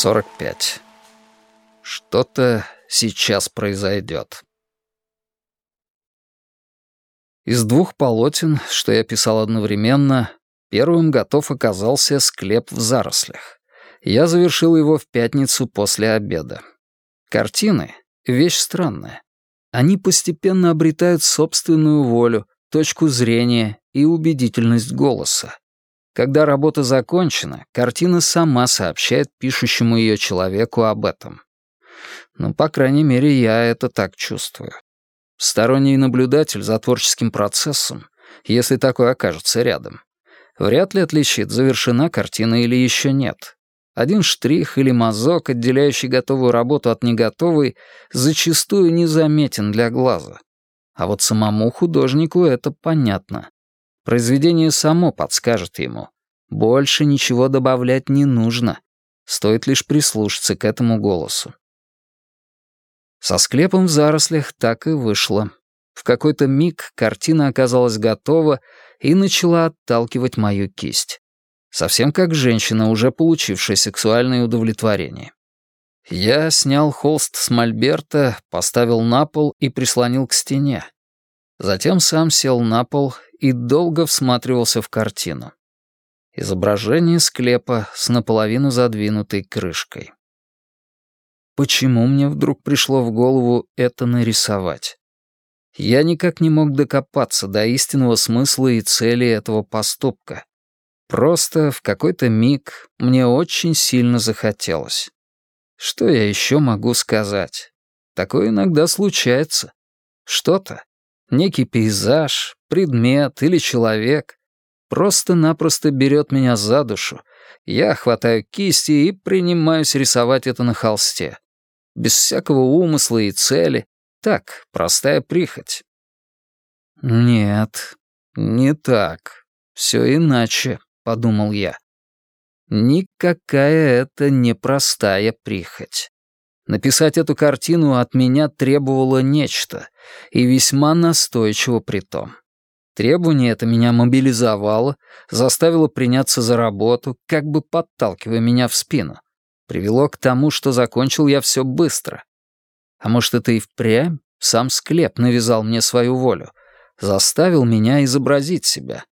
45. Что-то сейчас произойдет. Из двух полотен, что я писал одновременно, первым готов оказался «Склеп в зарослях». Я завершил его в пятницу после обеда. Картины — вещь странная. Они постепенно обретают собственную волю, точку зрения и убедительность голоса. Когда работа закончена, картина сама сообщает пишущему ее человеку об этом. Ну, по крайней мере, я это так чувствую. Сторонний наблюдатель за творческим процессом, если такой окажется рядом, вряд ли отличит, завершена картина или еще нет. Один штрих или мазок, отделяющий готовую работу от неготовой, зачастую незаметен для глаза. А вот самому художнику это понятно. Произведение само подскажет ему. Больше ничего добавлять не нужно. Стоит лишь прислушаться к этому голосу. Со склепом в зарослях так и вышло. В какой-то миг картина оказалась готова и начала отталкивать мою кисть. Совсем как женщина, уже получившая сексуальное удовлетворение. Я снял холст с мольберта, поставил на пол и прислонил к стене. Затем сам сел на пол и долго всматривался в картину. Изображение склепа с наполовину задвинутой крышкой. Почему мне вдруг пришло в голову это нарисовать? Я никак не мог докопаться до истинного смысла и цели этого поступка. Просто в какой-то миг мне очень сильно захотелось. Что я еще могу сказать? Такое иногда случается. Что-то, некий пейзаж, предмет или человек просто-напросто берет меня за душу. Я хватаю кисти и принимаюсь рисовать это на холсте. Без всякого умысла и цели. Так, простая прихоть. Нет, не так. Все иначе, подумал я. Никакая это не простая прихоть. Написать эту картину от меня требовало нечто, и весьма настойчиво при том. Требование это меня мобилизовало, заставило приняться за работу, как бы подталкивая меня в спину. Привело к тому, что закончил я все быстро. А может, это и впрямь сам склеп навязал мне свою волю, заставил меня изобразить себя.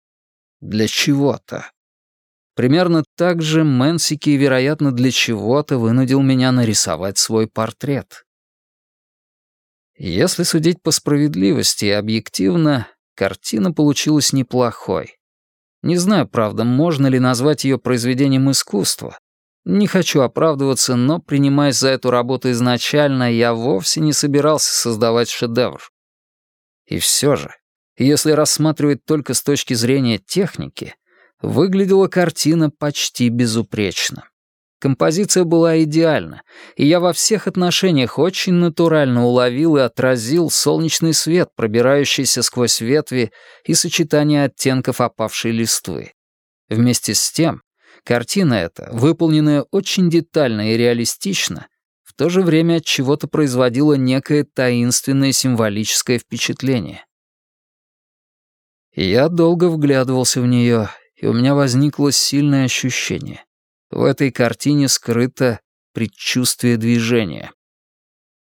Для чего-то. Примерно так же Мэнсики, вероятно, для чего-то вынудил меня нарисовать свой портрет. Если судить по справедливости и объективно, картина получилась неплохой. Не знаю, правда, можно ли назвать ее произведением искусства. Не хочу оправдываться, но, принимаясь за эту работу изначально, я вовсе не собирался создавать шедевр. И все же, если рассматривать только с точки зрения техники — Выглядела картина почти безупречно. Композиция была идеальна, и я во всех отношениях очень натурально уловил и отразил солнечный свет, пробирающийся сквозь ветви и сочетание оттенков опавшей листвы. Вместе с тем, картина эта, выполненная очень детально и реалистично, в то же время от чего-то производила некое таинственное символическое впечатление. Я долго вглядывался в нее и у меня возникло сильное ощущение. В этой картине скрыто предчувствие движения.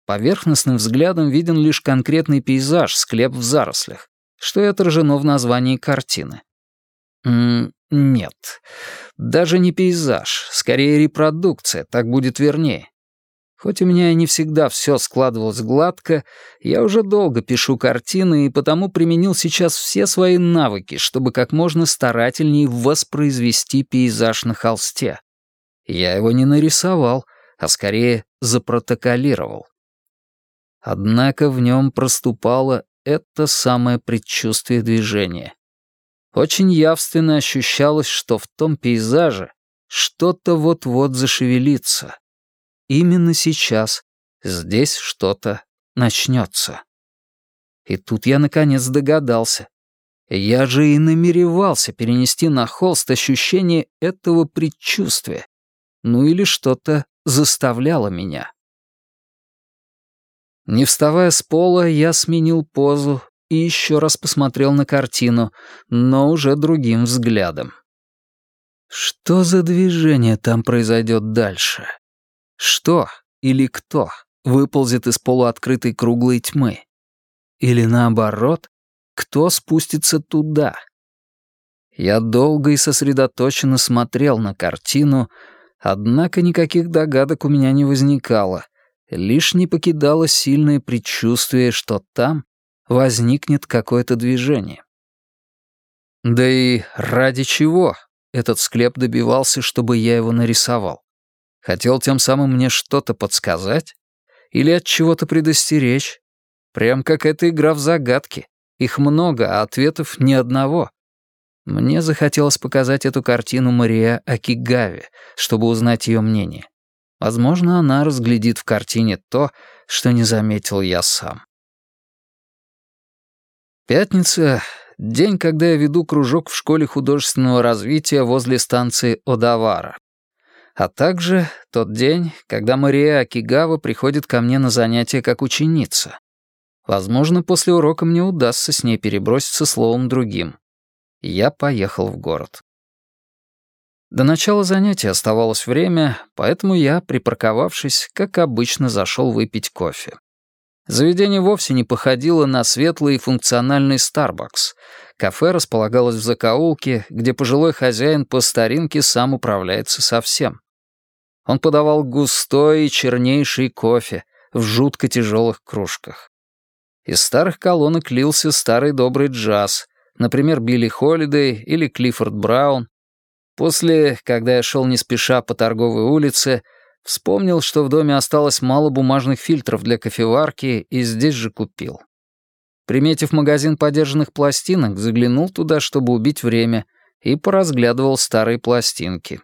Поверхностным взглядом виден лишь конкретный пейзаж, склеп в зарослях, что и отражено в названии картины. М нет, даже не пейзаж, скорее репродукция, так будет вернее. Хоть у меня и не всегда все складывалось гладко, я уже долго пишу картины и потому применил сейчас все свои навыки, чтобы как можно старательнее воспроизвести пейзаж на холсте. Я его не нарисовал, а скорее запротоколировал. Однако в нем проступало это самое предчувствие движения. Очень явственно ощущалось, что в том пейзаже что-то вот-вот зашевелится. Именно сейчас здесь что-то начнется. И тут я наконец догадался. Я же и намеревался перенести на холст ощущение этого предчувствия. Ну или что-то заставляло меня. Не вставая с пола, я сменил позу и еще раз посмотрел на картину, но уже другим взглядом. Что за движение там произойдет дальше? Что или кто выползет из полуоткрытой круглой тьмы? Или наоборот, кто спустится туда? Я долго и сосредоточенно смотрел на картину, однако никаких догадок у меня не возникало, лишь не покидало сильное предчувствие, что там возникнет какое-то движение. Да и ради чего этот склеп добивался, чтобы я его нарисовал? Хотел тем самым мне что-то подсказать? Или от чего-то предостеречь? Прям как эта игра в загадки. Их много, а ответов ни одного. Мне захотелось показать эту картину Мария Акигаве, чтобы узнать ее мнение. Возможно, она разглядит в картине то, что не заметил я сам. Пятница — день, когда я веду кружок в школе художественного развития возле станции Одавара а также тот день, когда Мария Акигава приходит ко мне на занятия как ученица. Возможно, после урока мне удастся с ней переброситься словом другим. Я поехал в город. До начала занятия оставалось время, поэтому я, припарковавшись, как обычно, зашел выпить кофе. Заведение вовсе не походило на светлый и функциональный Starbucks. Кафе располагалось в закоулке, где пожилой хозяин по старинке сам управляется совсем. Он подавал густой и чернейший кофе в жутко тяжелых кружках. Из старых колонок лился старый добрый джаз, например, Билли Холидей или Клиффорд Браун. После, когда я шел не спеша по торговой улице, вспомнил, что в доме осталось мало бумажных фильтров для кофеварки, и здесь же купил. Приметив магазин подержанных пластинок, заглянул туда, чтобы убить время, и поразглядывал старые пластинки.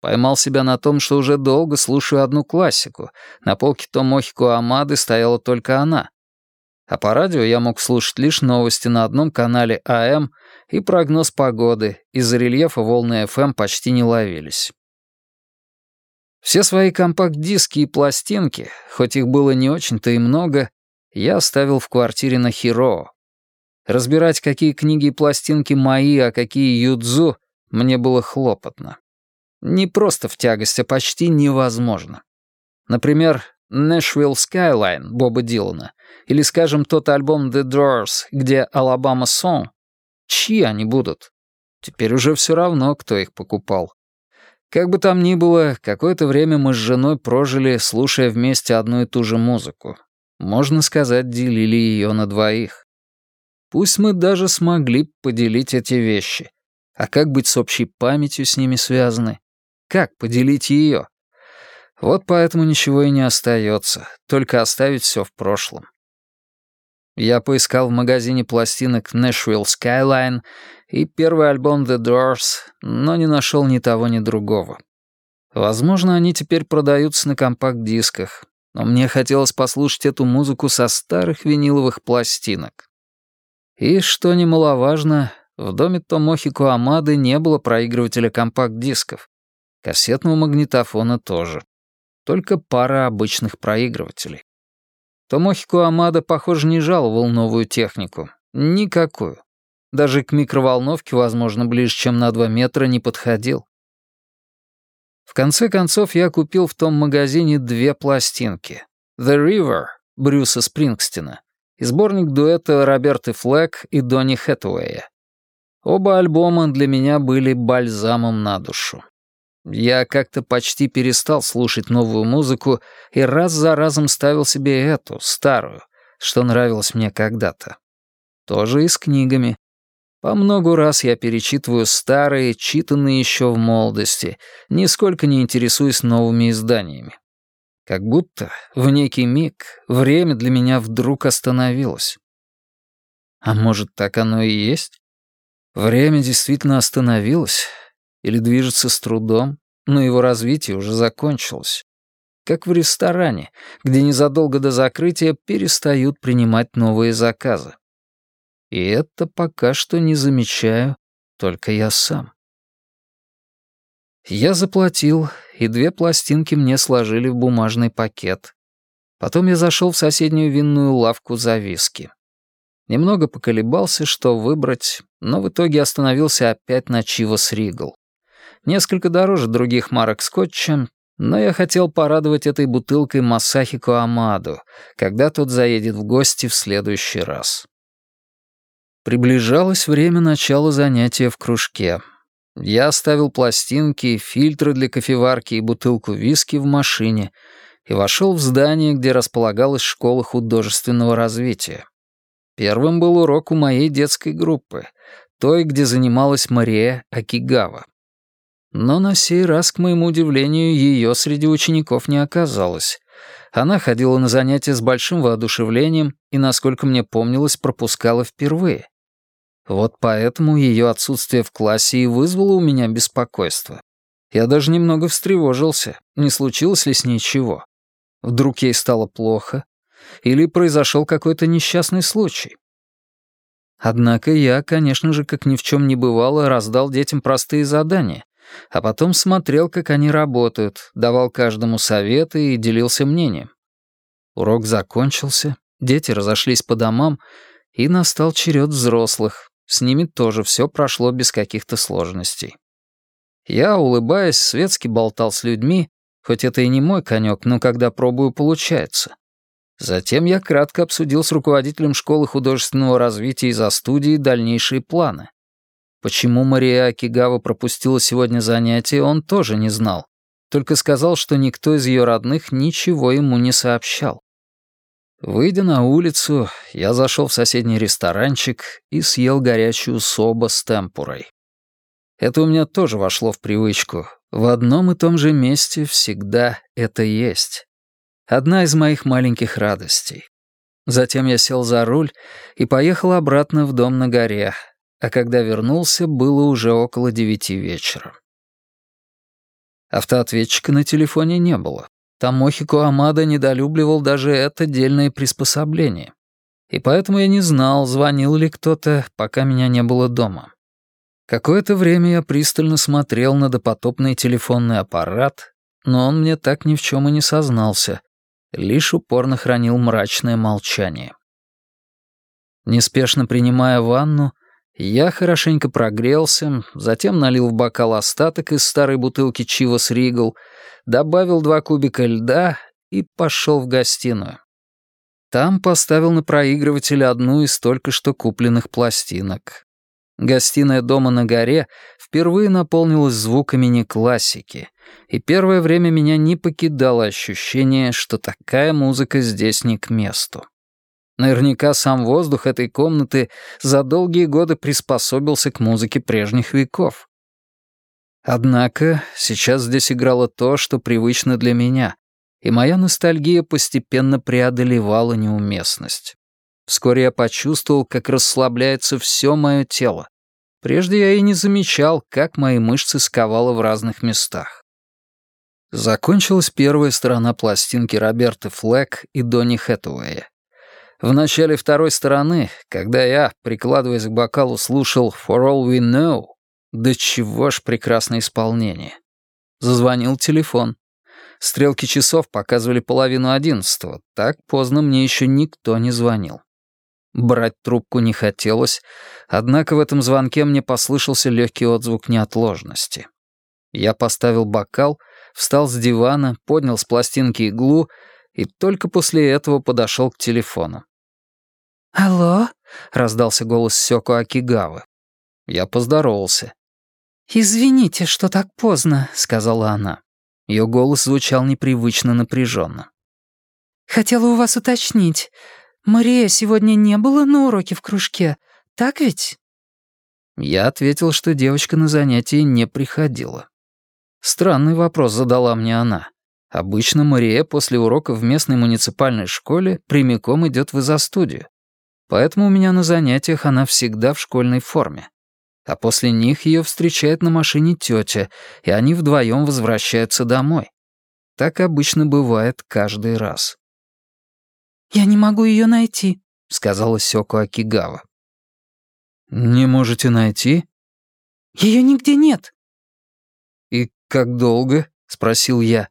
Поймал себя на том, что уже долго слушаю одну классику. На полке Томохико Амады стояла только она. А по радио я мог слушать лишь новости на одном канале АМ и прогноз погоды, из-за рельефа волны ФМ почти не ловились. Все свои компакт-диски и пластинки, хоть их было не очень-то и много, я оставил в квартире на Хиро. Разбирать, какие книги и пластинки мои, а какие юдзу, мне было хлопотно. Не просто в тягость, а почти невозможно. Например, Nashville Skyline Боба Дилана или, скажем, тот альбом The Doors, где Alabama Song. Чьи они будут? Теперь уже все равно, кто их покупал. Как бы там ни было, какое-то время мы с женой прожили, слушая вместе одну и ту же музыку. Можно сказать, делили ее на двоих. Пусть мы даже смогли поделить эти вещи. А как быть с общей памятью с ними связаны? Как поделить ее? Вот поэтому ничего и не остается, только оставить все в прошлом. Я поискал в магазине пластинок Nashville Skyline и первый альбом The Doors, но не нашел ни того, ни другого. Возможно, они теперь продаются на компакт-дисках, но мне хотелось послушать эту музыку со старых виниловых пластинок. И, что немаловажно, в доме Томохико Амады не было проигрывателя компакт-дисков. Кассетного магнитофона тоже. Только пара обычных проигрывателей. Томохико Амада, похоже, не жаловал новую технику. Никакую. Даже к микроволновке, возможно, ближе, чем на 2 метра не подходил. В конце концов, я купил в том магазине две пластинки. «The River» Брюса Спрингстина и сборник дуэта Роберты Флэк и Донни Хэтэуэя. Оба альбома для меня были бальзамом на душу. Я как-то почти перестал слушать новую музыку и раз за разом ставил себе эту, старую, что нравилось мне когда-то. Тоже и с книгами. По многу раз я перечитываю старые, читанные еще в молодости, нисколько не интересуясь новыми изданиями. Как будто в некий миг время для меня вдруг остановилось. А может, так оно и есть? Время действительно остановилось, или движется с трудом, но его развитие уже закончилось. Как в ресторане, где незадолго до закрытия перестают принимать новые заказы. И это пока что не замечаю только я сам. Я заплатил, и две пластинки мне сложили в бумажный пакет. Потом я зашел в соседнюю винную лавку за виски. Немного поколебался, что выбрать, но в итоге остановился опять на Чивос Ригл. Несколько дороже других марок скотча, Но я хотел порадовать этой бутылкой Масахико Амаду, когда тот заедет в гости в следующий раз. Приближалось время начала занятия в кружке. Я оставил пластинки, фильтры для кофеварки и бутылку виски в машине и вошел в здание, где располагалась школа художественного развития. Первым был урок у моей детской группы, той, где занималась Мария Акигава. Но на сей раз, к моему удивлению, ее среди учеников не оказалось. Она ходила на занятия с большим воодушевлением и, насколько мне помнилось, пропускала впервые. Вот поэтому ее отсутствие в классе и вызвало у меня беспокойство. Я даже немного встревожился, не случилось ли с ней чего. Вдруг ей стало плохо? Или произошел какой-то несчастный случай? Однако я, конечно же, как ни в чем не бывало, раздал детям простые задания, а потом смотрел, как они работают, давал каждому советы и делился мнением. Урок закончился, дети разошлись по домам, и настал черед взрослых. С ними тоже все прошло без каких-то сложностей. Я, улыбаясь, светски болтал с людьми, хоть это и не мой конек, но когда пробую, получается. Затем я кратко обсудил с руководителем школы художественного развития из-за студии дальнейшие планы. Почему Мария Акигава пропустила сегодня занятие, он тоже не знал, только сказал, что никто из ее родных ничего ему не сообщал. Выйдя на улицу, я зашел в соседний ресторанчик и съел горячую соба с темпурой. Это у меня тоже вошло в привычку. В одном и том же месте всегда это есть. Одна из моих маленьких радостей. Затем я сел за руль и поехал обратно в дом на горе, а когда вернулся, было уже около девяти вечера. Автоответчика на телефоне не было. Тамохико Амада недолюбливал даже это дельное приспособление. И поэтому я не знал, звонил ли кто-то, пока меня не было дома. Какое-то время я пристально смотрел на допотопный телефонный аппарат, но он мне так ни в чем и не сознался, лишь упорно хранил мрачное молчание. Неспешно принимая ванну, я хорошенько прогрелся, затем налил в бокал остаток из старой бутылки Чивас Ригл, добавил два кубика льда и пошел в гостиную. Там поставил на проигрыватель одну из только что купленных пластинок. Гостиная дома на горе впервые наполнилась звуками не классики, и первое время меня не покидало ощущение, что такая музыка здесь не к месту. Наверняка сам воздух этой комнаты за долгие годы приспособился к музыке прежних веков. Однако сейчас здесь играло то, что привычно для меня, и моя ностальгия постепенно преодолевала неуместность. Вскоре я почувствовал, как расслабляется все мое тело. Прежде я и не замечал, как мои мышцы сковало в разных местах. Закончилась первая сторона пластинки Роберта Флэк и Донни Хэтэуэя. В начале второй стороны, когда я, прикладываясь к бокалу, слушал «For all we know», да чего ж прекрасное исполнение. Зазвонил телефон. Стрелки часов показывали половину одиннадцатого. Так поздно мне еще никто не звонил. Брать трубку не хотелось, однако в этом звонке мне послышался легкий отзвук неотложности. Я поставил бокал, встал с дивана, поднял с пластинки иглу и только после этого подошел к телефону. «Алло?» — раздался голос Сёко Акигавы. Я поздоровался. «Извините, что так поздно», — сказала она. Ее голос звучал непривычно напряженно. «Хотела у вас уточнить. Мария сегодня не было на уроке в кружке, так ведь?» Я ответил, что девочка на занятии не приходила. Странный вопрос задала мне она. Обычно Мария после урока в местной муниципальной школе прямиком идет в изо-студию. Поэтому у меня на занятиях она всегда в школьной форме. А после них ее встречает на машине тетя, и они вдвоем возвращаются домой. Так обычно бывает каждый раз. «Я не могу ее найти», — сказала Сёко Акигава. «Не можете найти?» «Ее нигде нет». «И как долго?» — спросил я.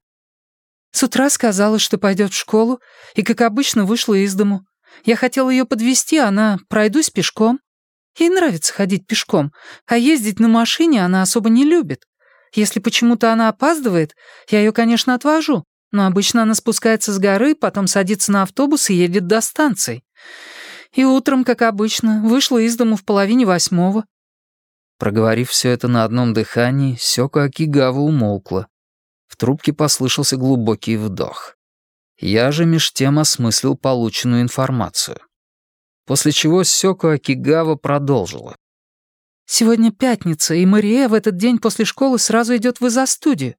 «С утра сказала, что пойдет в школу, и, как обычно, вышла из дому. Я хотела ее подвести, она пройдусь пешком. Ей нравится ходить пешком, а ездить на машине она особо не любит. Если почему-то она опаздывает, я ее, конечно, отвожу, но обычно она спускается с горы, потом садится на автобус и едет до станции. И утром, как обычно, вышла из дому в половине восьмого. Проговорив все это на одном дыхании, Сёка Акигава умолкла. В трубке послышался глубокий вдох. Я же меж тем осмыслил полученную информацию. После чего Сёко Акигава продолжила. «Сегодня пятница, и Мария в этот день после школы сразу идет в изо-студию.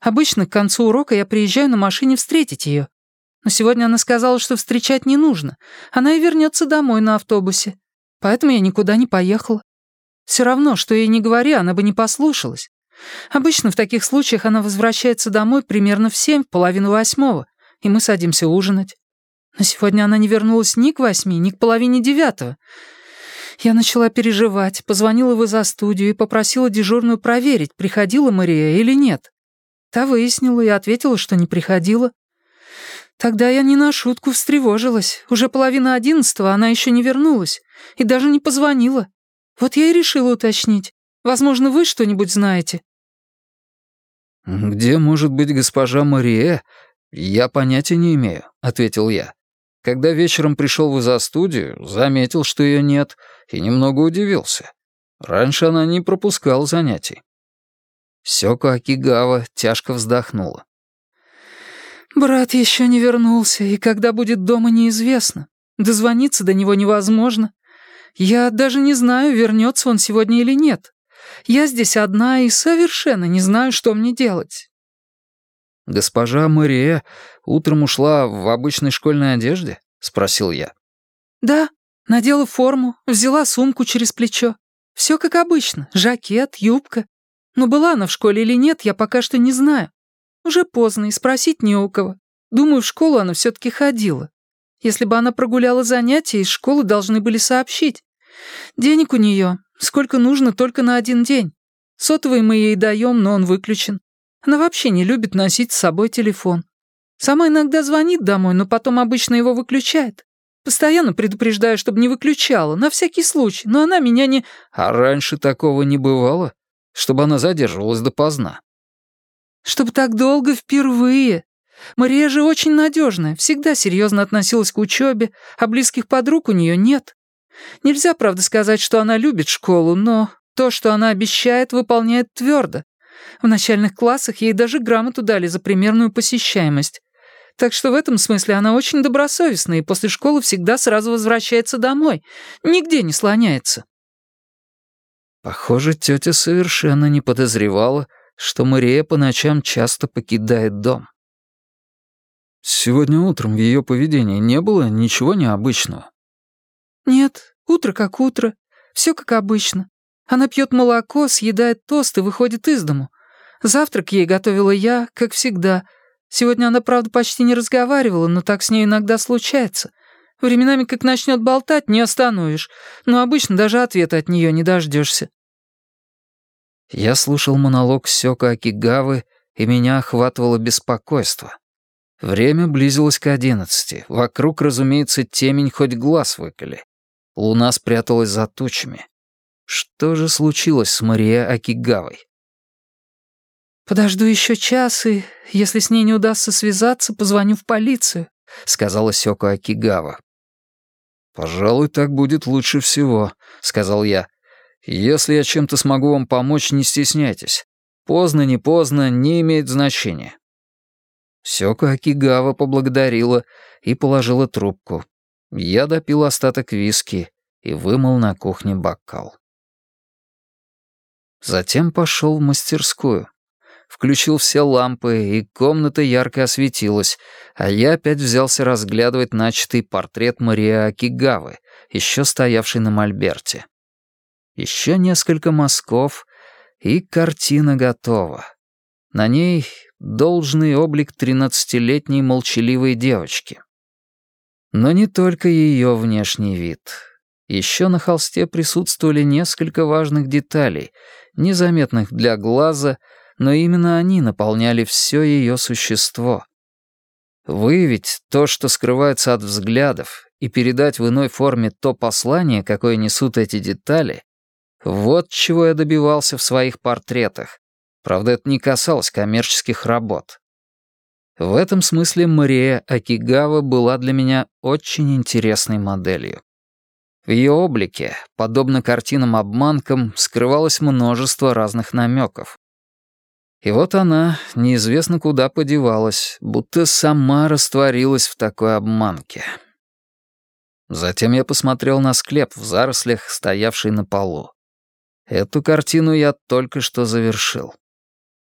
Обычно к концу урока я приезжаю на машине встретить ее. Но сегодня она сказала, что встречать не нужно. Она и вернется домой на автобусе. Поэтому я никуда не поехала. Все равно, что ей не говори, она бы не послушалась. Обычно в таких случаях она возвращается домой примерно в семь, половину восьмого, и мы садимся ужинать. Но сегодня она не вернулась ни к восьми, ни к половине девятого. Я начала переживать, позвонила в за студию и попросила дежурную проверить, приходила Мария или нет. Та выяснила и ответила, что не приходила. Тогда я не на шутку встревожилась. Уже половина одиннадцатого, она еще не вернулась. И даже не позвонила. Вот я и решила уточнить. Возможно, вы что-нибудь знаете. «Где может быть госпожа Мария? Я понятия не имею», — ответил я. Когда вечером пришел в изо-студию, заметил, что ее нет, и немного удивился. Раньше она не пропускала занятий. Сёко Акигава тяжко вздохнула. «Брат еще не вернулся, и когда будет дома, неизвестно. Дозвониться до него невозможно. Я даже не знаю, вернется он сегодня или нет. Я здесь одна и совершенно не знаю, что мне делать». «Госпожа Мария утром ушла в обычной школьной одежде?» — спросил я. «Да, надела форму, взяла сумку через плечо. Все как обычно, жакет, юбка. Но была она в школе или нет, я пока что не знаю. Уже поздно, и спросить не у кого. Думаю, в школу она все-таки ходила. Если бы она прогуляла занятия, из школы должны были сообщить. Денег у нее, сколько нужно только на один день. Сотовый мы ей даем, но он выключен. Она вообще не любит носить с собой телефон. Сама иногда звонит домой, но потом обычно его выключает. Постоянно предупреждаю, чтобы не выключала, на всякий случай, но она меня не... А раньше такого не бывало? Чтобы она задерживалась допоздна? Чтобы так долго впервые. Мария же очень надежная, всегда серьезно относилась к учебе, а близких подруг у нее нет. Нельзя, правда, сказать, что она любит школу, но то, что она обещает, выполняет твердо. В начальных классах ей даже грамоту дали за примерную посещаемость. Так что в этом смысле она очень добросовестная и после школы всегда сразу возвращается домой. Нигде не слоняется. Похоже, тетя совершенно не подозревала, что Мария по ночам часто покидает дом. Сегодня утром в ее поведении не было ничего необычного. Нет, утро как утро, все как обычно. Она пьет молоко, съедает тост и выходит из дому. Завтрак ей готовила я, как всегда. Сегодня она, правда, почти не разговаривала, но так с ней иногда случается. Временами, как начнет болтать, не остановишь, но обычно даже ответа от нее не дождешься. Я слушал монолог Сёка Акигавы, и меня охватывало беспокойство. Время близилось к одиннадцати. Вокруг, разумеется, темень хоть глаз выколи. Луна спряталась за тучами. Что же случилось с Мария Акигавой? «Подожду еще час, и, если с ней не удастся связаться, позвоню в полицию», — сказала Сёко Акигава. «Пожалуй, так будет лучше всего», — сказал я. «Если я чем-то смогу вам помочь, не стесняйтесь. Поздно, не поздно, не имеет значения». Сёко Акигава поблагодарила и положила трубку. Я допил остаток виски и вымыл на кухне бокал. Затем пошел в мастерскую. Включил все лампы, и комната ярко осветилась, а я опять взялся разглядывать начатый портрет Марии Акигавы, еще стоявший на мольберте. Еще несколько мазков, и картина готова. На ней должный облик тринадцатилетней молчаливой девочки. Но не только ее внешний вид. Еще на холсте присутствовали несколько важных деталей, незаметных для глаза, но именно они наполняли все ее существо. Выявить то, что скрывается от взглядов, и передать в иной форме то послание, какое несут эти детали, вот чего я добивался в своих портретах, Правда, это не касалось коммерческих работ. В этом смысле Мария Акигава была для меня очень интересной моделью. В ее облике, подобно картинам-обманкам, скрывалось множество разных намеков. И вот она неизвестно куда подевалась, будто сама растворилась в такой обманке. Затем я посмотрел на склеп в зарослях, стоявший на полу. Эту картину я только что завершил.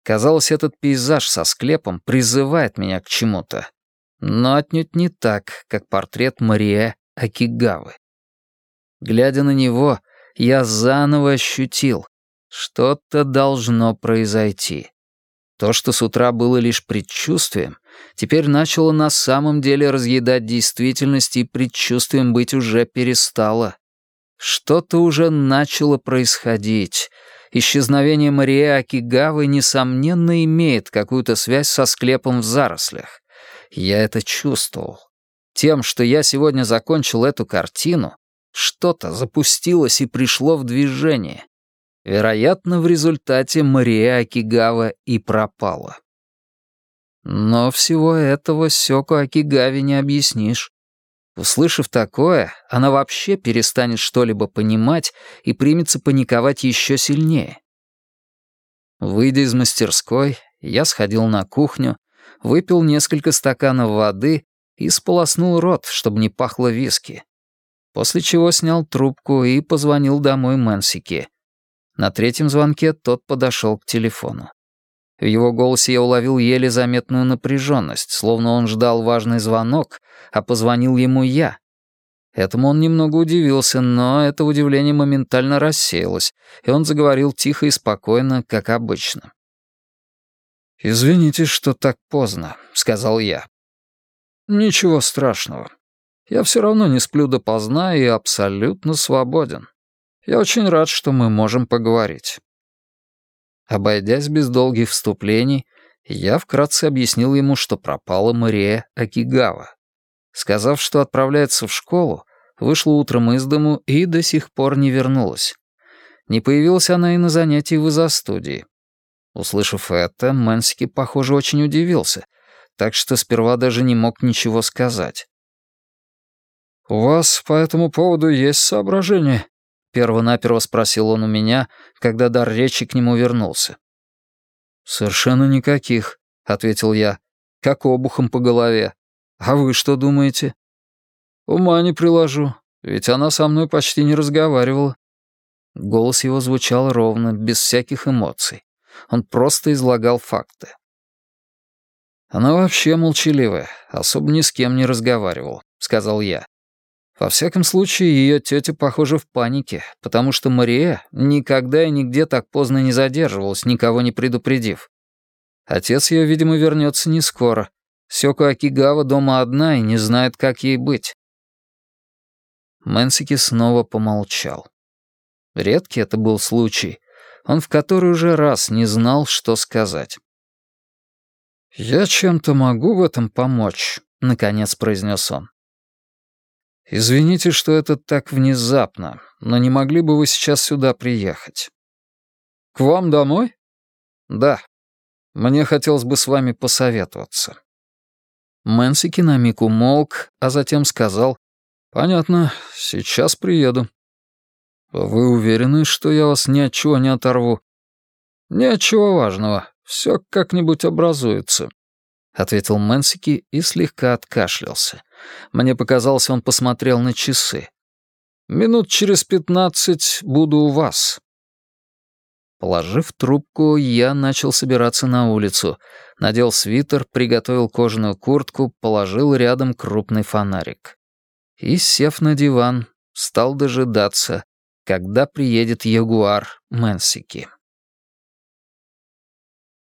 Казалось, этот пейзаж со склепом призывает меня к чему-то. Но отнюдь не так, как портрет Мария Акигавы. Глядя на него, я заново ощутил, что-то должно произойти. То, что с утра было лишь предчувствием, теперь начало на самом деле разъедать действительность и предчувствием быть уже перестало. Что-то уже начало происходить. Исчезновение Марии Акигавы, несомненно, имеет какую-то связь со склепом в зарослях. Я это чувствовал. Тем, что я сегодня закончил эту картину, что-то запустилось и пришло в движение. Вероятно, в результате Мария Акигава и пропала. Но всего этого Сёку Акигаве не объяснишь. Услышав такое, она вообще перестанет что-либо понимать и примется паниковать еще сильнее. Выйдя из мастерской, я сходил на кухню, выпил несколько стаканов воды и сполоснул рот, чтобы не пахло виски. После чего снял трубку и позвонил домой Мэнсике. На третьем звонке тот подошел к телефону. В его голосе я уловил еле заметную напряженность, словно он ждал важный звонок, а позвонил ему я. Этому он немного удивился, но это удивление моментально рассеялось, и он заговорил тихо и спокойно, как обычно. «Извините, что так поздно», — сказал я. «Ничего страшного. Я все равно не сплю допоздна и абсолютно свободен. Я очень рад, что мы можем поговорить». Обойдясь без долгих вступлений, я вкратце объяснил ему, что пропала Мария Акигава. Сказав, что отправляется в школу, вышла утром из дому и до сих пор не вернулась. Не появилась она и на занятии в изо-студии. Услышав это, Мэнсики, похоже, очень удивился, так что сперва даже не мог ничего сказать. «У вас по этому поводу есть соображения?» Первонаперво спросил он у меня, когда дар речи к нему вернулся. «Совершенно никаких», — ответил я, — «как обухом по голове. А вы что думаете?» «Ума не приложу, ведь она со мной почти не разговаривала». Голос его звучал ровно, без всяких эмоций. Он просто излагал факты. «Она вообще молчаливая, особо ни с кем не разговаривала», — сказал я. Во всяком случае, ее тетя, похоже, в панике, потому что Мария никогда и нигде так поздно не задерживалась, никого не предупредив. Отец ее, видимо, вернется не скоро. Сёко Акигава дома одна и не знает, как ей быть. Мэнсики снова помолчал. Редкий это был случай. Он в который уже раз не знал, что сказать. «Я чем-то могу в этом помочь», — наконец произнес он. «Извините, что это так внезапно, но не могли бы вы сейчас сюда приехать?» «К вам домой?» «Да. Мне хотелось бы с вами посоветоваться». Мэнсики на миг умолк, а затем сказал, «Понятно, сейчас приеду». «Вы уверены, что я вас ни от чего не оторву?» «Ни от чего важного. Все как-нибудь образуется», — ответил Мэнсики и слегка откашлялся. Мне показалось, он посмотрел на часы. «Минут через пятнадцать буду у вас». Положив трубку, я начал собираться на улицу. Надел свитер, приготовил кожаную куртку, положил рядом крупный фонарик. И, сев на диван, стал дожидаться, когда приедет ягуар Мэнсики.